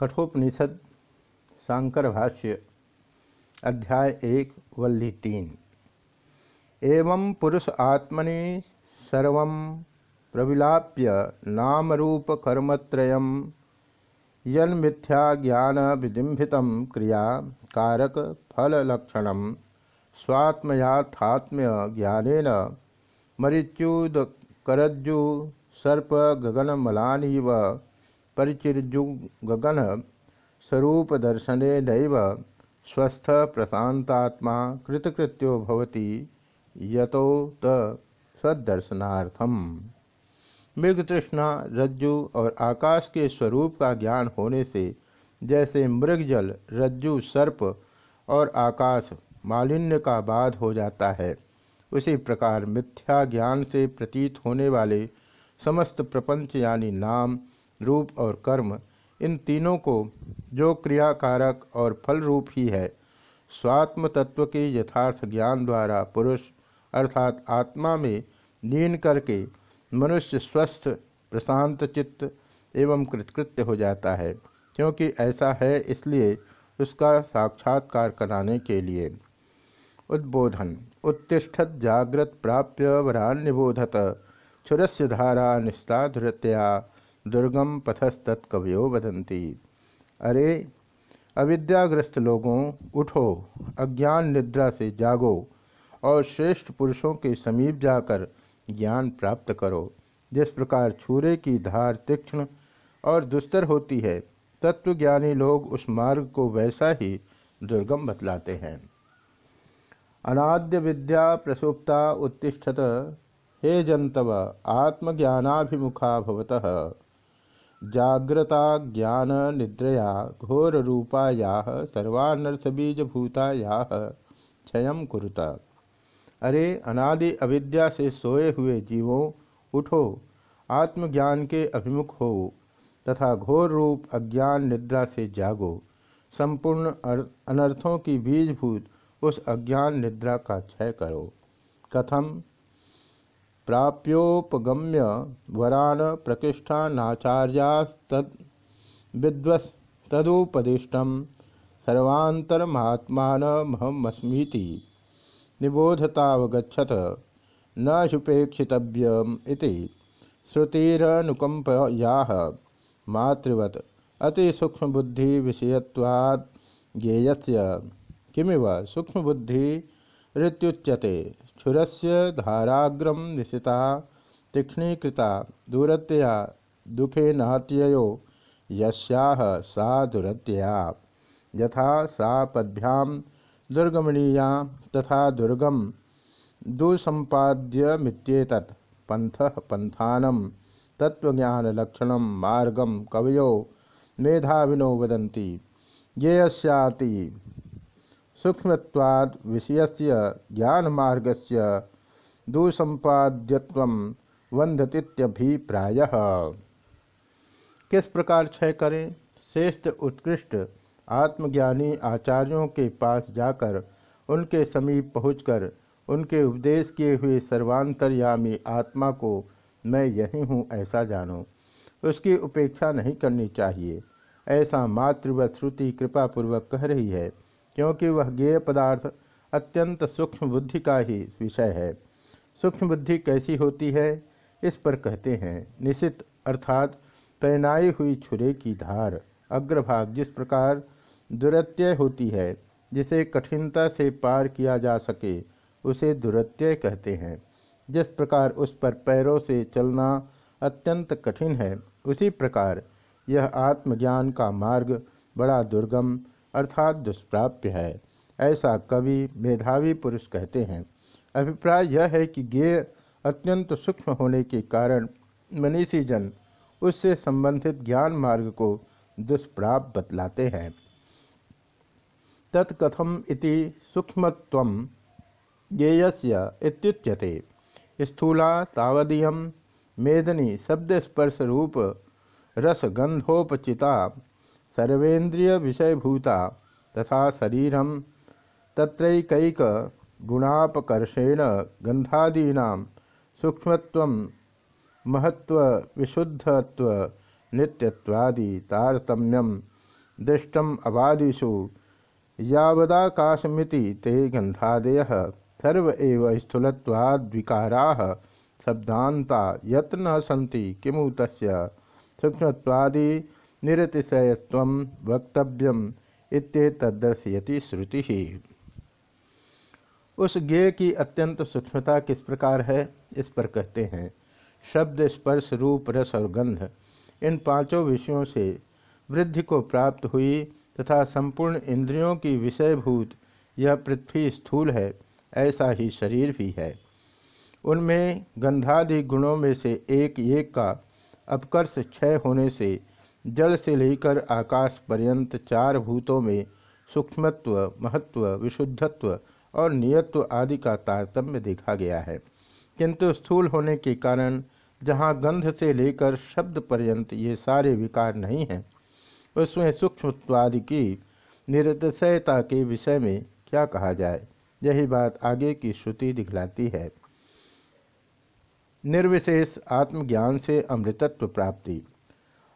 कठोपनिषद शांकर भाष्य, अध्याय एक, वल्ली तीन। एवं पुरुष आत्मनि सर्व प्रविलाप्य नाम रूप कर्मत्रय यन्मिथ्या ज्ञान विदिभित क्रिया कारक फललक्षण स्वात्मयाथात्म्य ज्ञान मरीच्युदकरज्जु सर्प गगनमलानीव परिचिर्जुगगन स्वरूप दर्शन नैव स्वस्थ प्रशांतात्मा कृतकृत्यो भवति, यतो त सदर्शनार्थम मृग तृष्णा रज्जु और आकाश के स्वरूप का ज्ञान होने से जैसे मृगजल, रज्जु, सर्प और आकाश मालिन्य का बाध हो जाता है, उसी प्रकार मिथ्या ज्ञान से प्रतीत होने वाले समस्त प्रपंच यानी नाम रूप और कर्म, इन तीनों को जो क्रियाकारक और फल रूप ही है स्वात्म तत्व के यथार्थ ज्ञान द्वारा पुरुष अर्थात आत्मा में लीन करके मनुष्य स्वस्थ, प्रशांत चित्त एवं कृतकृत्य हो जाता है, क्योंकि ऐसा है इसलिए उसका साक्षात्कार कराने के लिए। उद्बोधन, उत्तिष्ठत जागृत प्राप्य वरान्निबोधत, क्षुरस्य धारा निस्ताधृत्या दुर्गम पथस्तत्कवयो वदंती अरे, अविद्याग्रस्त लोगों, उठो, अज्ञान निद्रा से जागो और श्रेष्ठ पुरुषों के समीप जाकर ज्ञान प्राप्त करो। जिस प्रकार छूरे की धार तीक्ष्ण और दुस्तर होती है, तत्वज्ञानी लोग उस मार्ग को वैसा ही दुर्गम बतलाते हैं। अनाद्य विद्या प्रसुप्ता उत्तिष्ठत। हे जंतव आत्मज्ञानाभिमुखा भवतः। जाग्रता ज्ञान निद्रया घोर रूपाया सर्वानर्थबीजभूताया क्षय कुरुता। अरे, अनादि अविद्या से सोए हुए जीवों, उठो, आत्मज्ञान के अभिमुख हो, तथा घोर रूप अज्ञान निद्रा से जागो। संपूर्ण अनर्थों की बीजभूत उस अज्ञान निद्रा का क्षय करो। कथम प्राप्योपगम्य वरान प्रकृष्ठानाचार्यास्तद विद्वस् तदुपदिष्टम निबोधतावगछत न शुपेक्षितव्यम इति श्रुतिरनुकंपयाः मातृवत अतिसूक्ष्मबुद्धि विषयत्वाद ज्ञेयस्य सूक्ष्मबुद्धि ऋत्युच्यते क्षुरस्य धाराग्रम निशिता, तीक्ष्णीकृता, दूरतया, दुखे नात्ययो, यस्याह सा दुरत्यया यथा सा पद्भ्याम दुर्गमणीया, तथा दुर्गम दुसंपाद्य दुसंपाद्यमित्येत पंथ पंथानम तत्वज्ञानलक्षण मार्गम कवयो, मेधाविनो वदन्ति येयस्याति सूक्ष्मवाद विषय ज्ञान मार्ग से दुसंपाद्यत्व वंदतीत्यभिप्राय किस प्रकार क्षय करें? श्रेष्ठ, उत्कृष्ट, आत्मज्ञानी आचार्यों के पास जाकर, उनके समीप पहुंचकर, उनके उपदेश किए हुए सर्वांतर्यामी आत्मा को मैं यही हूँ, ऐसा जानो। उसकी उपेक्षा नहीं करनी चाहिए। ऐसा मातृव श्रुति कृपापूर्वक कह रही है। क्योंकि वह ज्ञेय पदार्थ अत्यंत सूक्ष्म बुद्धि का ही विषय है। सूक्ष्म बुद्धि कैसी होती है? इस पर कहते हैं, निशित अर्थात पहनाई हुई छुरे की धार, अग्रभाग, जिस प्रकार दुरत्यय होती है, जिसे कठिनता से पार किया जा सके, उसे दुरत्यय कहते हैं। जिस प्रकार उस पर पैरों से चलना अत्यंत कठिन है, उसी प्रकार यह आत्मज्ञान का मार्ग बड़ा दुर्गम अर्थात दुष्प्राप्य है। ऐसा कवि, मेधावी पुरुष कहते हैं। अभिप्राय यह है कि गेय अत्यंत सूक्ष्म होने के कारण मनीषी जन उससे संबंधित ज्ञान मार्ग को दुष्प्राप बतलाते हैं। तत्कथम इति सूक्ष्मत्व ज्ञेयस्य स्थूला तावदीय मेदनी शब्द स्पर्श रूप रस गंधोपचिता सर्वेन्द्रिय विषयभूता तथा शरीरम तत्रैकैक गंधादीना सूक्ष्मत्व महत्व विशुद्धत्व नित्यत्वादि तारतम्यम दृष्टम अबादिषु यावदाकाशमिति ते गंधादय सर्व एव स्थूलत्वाद्विकारा शब्दांता यत् न सन्ति किमु तस्य सूक्ष्मत्वादि निरतिशयत्व वक्तव्यम इत्येतदर्शयति श्रुति। ही उस ज्ञ की अत्यंत सूक्ष्मता किस प्रकार है, इस पर कहते हैं, शब्द, स्पर्श, रूप, रस और गंध, इन पाँचों विषयों से वृद्धि को प्राप्त हुई तथा संपूर्ण इंद्रियों की विषयभूत यह पृथ्वी स्थूल है, ऐसा ही शरीर भी है। उनमें गंधादि गुणों में से एक एक का अपकर्ष क्षय होने से जल से लेकर आकाश पर्यंत चार भूतों में सूक्ष्मत्व, महत्व, विशुद्धत्व और नियत्व आदि का तारतम्य देखा गया है। किंतु स्थूल होने के कारण जहाँ गंध से लेकर शब्द पर्यंत ये सारे विकार नहीं हैं, उसमें सूक्ष्मत्वादि की निरतिशयता के विषय में क्या कहा जाए? यही बात आगे की श्रुति दिखलाती है। निर्विशेष आत्मज्ञान से अमृतत्व प्राप्ति।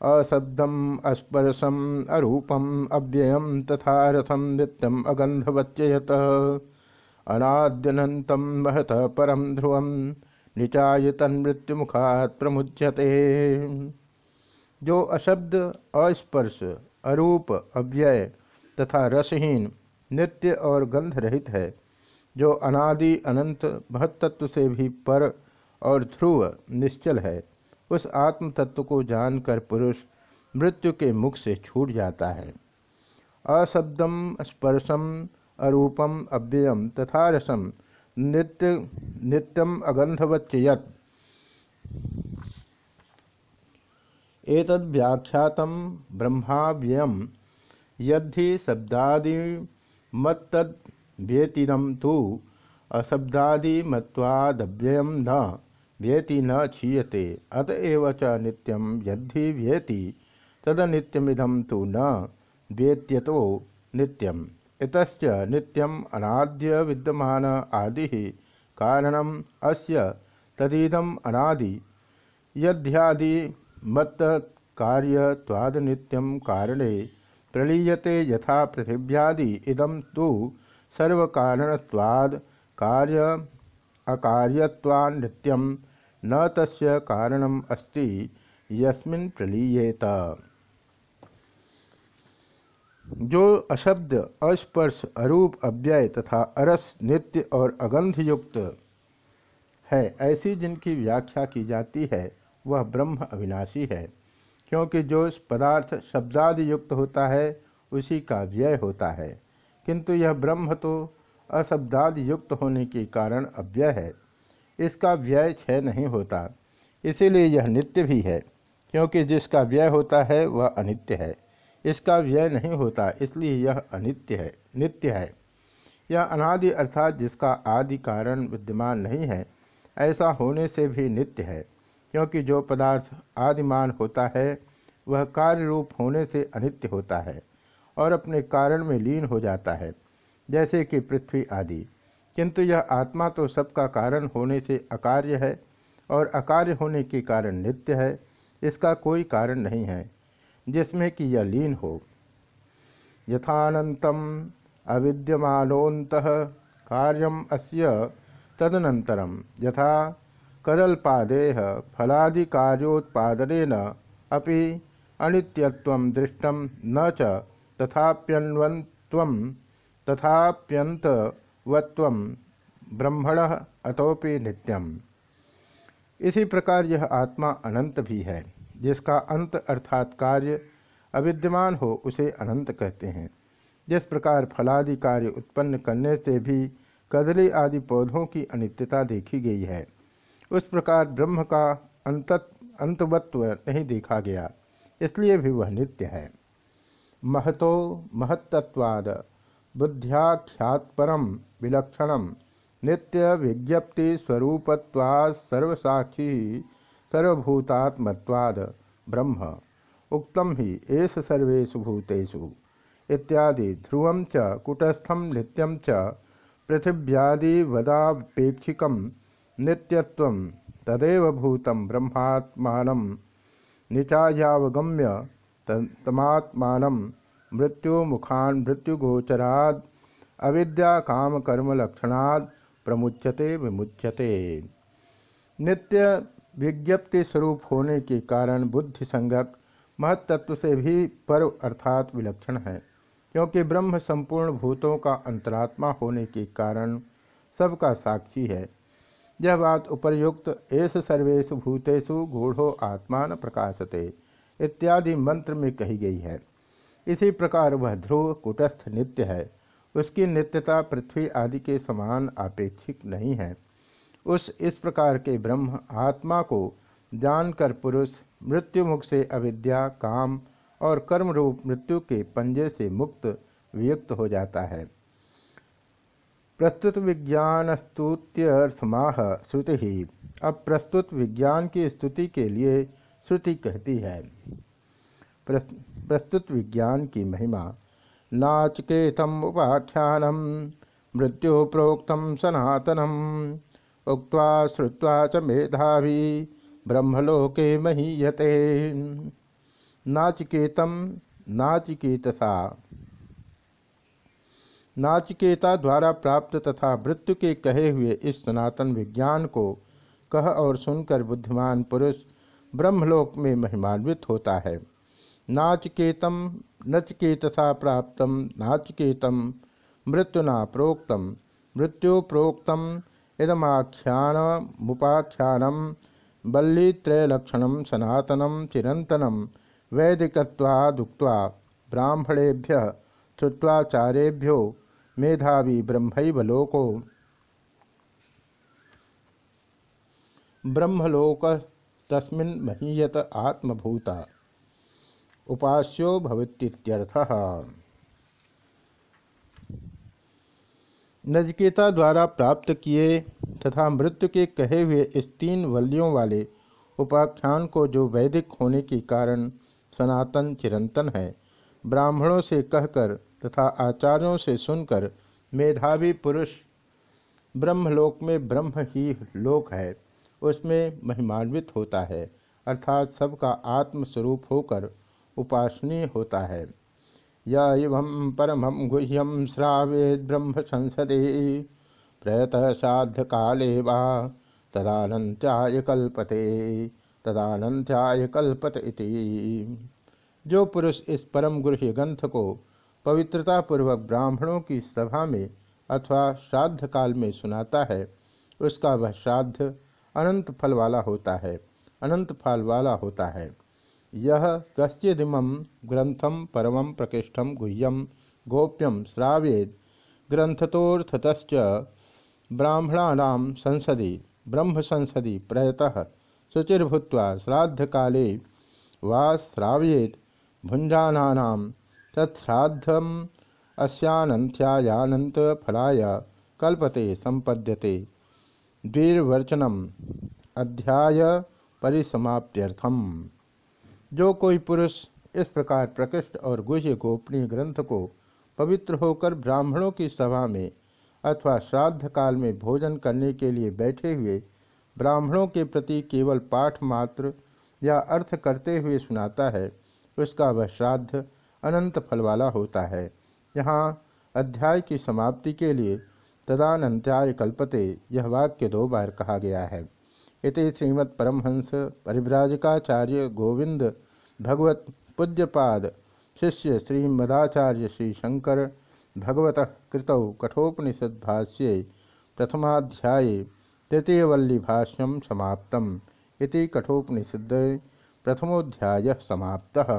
अशब्दम अस्पर्शम अरूपम अव्ययम तथा रथम नित्यम अगंधवत्ययत अनाद्यनंतम महत परम ध्रुवम मृत्यु मुखात प्रमुच्यते। जो अशब्द अस्पर्श, अरूप, अव्यय तथा रसहीन, नित्य और गंध रहित है, जो अनादि, अनंत महत्त्व से भी पर और ध्रुव, निश्चल है। उस आत्म तत्व को जानकर पुरुष मृत्यु के मुख से छूट जाता है। अशब्दम स्पर्शम, अरूपम, अव्ययम तथा रसम, नित्य, नित्यम अगंधवच्चयत एतद्व्याख्यात ब्रह्माव्ययम, यद्धि शब्दादिमत्तद्व्येतिदम तो अशब्दादिमत्वादव्ययम न। व्येति न क्षीयते। अतएव च नित्यम यद्धि व्येति। तदनित्यमिदम तो न व्येत्यतो नित्यम। इतच नित्यम अनाद्य विद्यमान आदि। कारणम अस्य तदीदम अनादि। यद्यादि मत कार्यवाद नित्यम कारणे प्रलीयते यथा पृथिव्यादि। इदम तो सर्वकारणवाद कार्य अकार्यवान्नित्यम न तस्य कारणम अस्ति यस्मिन् प्रलीयेत। जो अशब्द, अस्पर्श, अरूप, अव्यय तथा अरस, नित्य और अगंध युक्त है, ऐसी जिनकी व्याख्या की जाती है, वह ब्रह्म अविनाशी है। क्योंकि जो पदार्थ शब्दादि युक्त होता है, उसी का व्यय होता है। किंतु यह ब्रह्म तो अशब्दादि युक्त होने के कारण अव्यय है। इसका व्यय क्षय नहीं होता। इसीलिए यह नित्य भी है, क्योंकि जिसका व्यय होता है, वह अनित्य है। इसका व्यय नहीं होता, इसलिए यह अनित्य है, नित्य है। यह अनादि अर्थात जिसका आदि कारण विद्यमान नहीं है, ऐसा होने से भी नित्य है, क्योंकि जो पदार्थ आदिमान होता है, वह कार्य रूप होने से अनित्य होता है और अपने कारण में लीन हो जाता है, जैसे कि पृथ्वी आदि। किंतु यह आत्मा तो सबका कारण होने से अकार्य है और अकार्य होने के कारण नित्य है, इसका कोई कारण नहीं है, जिसमें कि यह लीन हो। यथानंतम अविद्यमानोत कार्यम अस्य तदनंतरम यथा कदलपादेह फलादि कार्योत्पादन अपि अनित्यत्व दृष्टम न च तथाप्यन्वत्व तथाप्यंतवत्व ब्रह्मण अतोपि नित्यम इसी प्रकार यह आत्मा अनंत भी है, जिसका अंत अर्थात कार्य अविद्यमान हो उसे अनंत कहते हैं। जिस प्रकार फलादि कार्य उत्पन्न करने से भी कदली आदि पौधों की अनित्यता देखी गई है, उस प्रकार ब्रह्म का अंत अंतवत्व नहीं देखा गया, इसलिए भी वह नित्य है। महतो महत्त्वाद बुद्ध्याख्यात्परम विलक्षणम नित्य विज्ञप्ति स्वरूपत्वा सर्वसाक्षी, सर्वभूतात्मत्वाद ब्रह्म। उक्तम ही एस सर्वेषु भूतेषु। इत्यादि ध्रुव च कुटस्थम नित्यम च, पृथिव्यादिवदापेक्षिक नित्यत्व तदेव भूतम ब्रह्मात्मा निचायावगम्य तमात्मा मृत्यु मुखान मृत्युगोचराद अविद्या काम कर्म लक्षणाद, प्रमुच्यते विमुच्यते। नित्य विज्ञप्ति स्वरूप होने के कारण बुद्धि संगत महत्त्व से भी पर अर्थात विलक्षण है, क्योंकि ब्रह्म संपूर्ण भूतों का अंतरात्मा होने के कारण सबका साक्षी है। यह बात उपर्युक्त एस सर्वेशु भूतेषु गूढ़ो आत्मा न प्रकाशते, इत्यादि मंत्र में कही गई है। इसी प्रकार वह ध्रुव, कुटस्थ, नित्य है। उसकी नित्यता पृथ्वी आदि के समान अपेक्षिक नहीं है। उस, इस प्रकार के ब्रह्म आत्मा को जानकर पुरुष मृत्युमुख से अविद्या, काम और कर्म रूप मृत्यु के पंजे से मुक्त, वियुक्त हो जाता है। प्रस्तुत विज्ञान स्तुत्यर्थमाह श्रुति ही अब प्रस्तुत विज्ञान की स्तुति के लिए श्रुति कहती है। प्रस्तुत विज्ञान की महिमा। नाचकेतम उपाख्यानम मृत्यु प्रोक्तम सनातनम, उक्त्वा श्रुवा च मेधावी, ब्रह्मलोके महीयते। नाचिकेतम, नाचिकेतसा। नाचिकेता द्वारा प्राप्त तथा मृत्यु के कहे हुए इस सनातन विज्ञान को कह और सुनकर बुद्धिमान पुरुष ब्रह्मलोक में महिमान्वित होता है। नाचिकेतम नचकेतसा प्राप्त नाचिकेतम मृत्युना प्रोक्त, मृत्यु प्रोक्तम इदमाख्यानमुपाख्यानम बल्लीत्रयलक्षण, सनातन चिरतन वैदिकवादुक्त्वा ब्राह्मणेभ्य श्रुवाचार्येभ्यो मेधावी ब्रह्मलोको ब्रह्मलोक तस्मिन् महीयत आत्मभूता। उपास्यो भवतीत्यर्थः नजकेता द्वारा प्राप्त किए तथा मृत्यु के कहे हुए इस तीन वल्लियों वाले उपाख्यान को जो वैदिक होने के कारण सनातन चिरंतन है, ब्राह्मणों से कहकर तथा आचार्यों से सुनकर मेधावी पुरुष ब्रह्मलोक में ब्रह्म ही लोक है, उसमें महिमान्वित होता है, अर्थात सबका आत्मस्वरूप होकर उपासनीय होता है। या परमं गुह्यम श्रावेद ब्रह्म संसदे प्रयतः साध काले वा तदानंत्याय कल्पते तदानंत्याय कल्पत इति। जो पुरुष इस परम गुह्य ग्रंथ को पवित्रता पूर्वक ब्राह्मणों की सभा में अथवा श्राद्ध काल में सुनाता है, उसका वह श्राद्ध अनंत फल वाला होता है, अनंत फल वाला होता है। यह कस्यदिमं ग्रंथम परम प्रकृष्टम गुह्यम गोप्यम श्रावेद ग्रंथतोर्थत ब्राह्मणानां संसदि ब्रह्म संसदि प्रयतः शुचिर्भूत श्राद्ध काले वा श्रावेद भुंजानानां तत्श्राद्धम अस्यानंथ्यायानंत फलाय कल्पते संपद्यते द्विर्वचनम अध्याय परिसमाप्त्यर्थम। जो कोई पुरुष इस प्रकार प्रकृष्ट और गुह्य गोपनीय ग्रंथ को पवित्र होकर ब्राह्मणों की सभा में अथवा श्राद्ध काल में भोजन करने के लिए बैठे हुए ब्राह्मणों के प्रति केवल पाठ मात्र या अर्थ करते हुए सुनाता है, उसका वह श्राद्ध अनंत फल वाला होता है। यहाँ अध्याय की समाप्ति के लिए तदानंत्याय कल्पते यह वाक्य दो बार कहा गया है। इति श्रीमद परमहंस परिव्राजकाचार्य गोविंद भगवत पूज्यपाद शिष्य श्री मदाचार्य श्री शंकर भगवत कृतौ कठोपनिषद भाष्ये प्रथमाध्याये तृतीयवल्लीभाष्यम समाप्तम इति कठोपनिषद प्रथमोध्याय समाप्तः।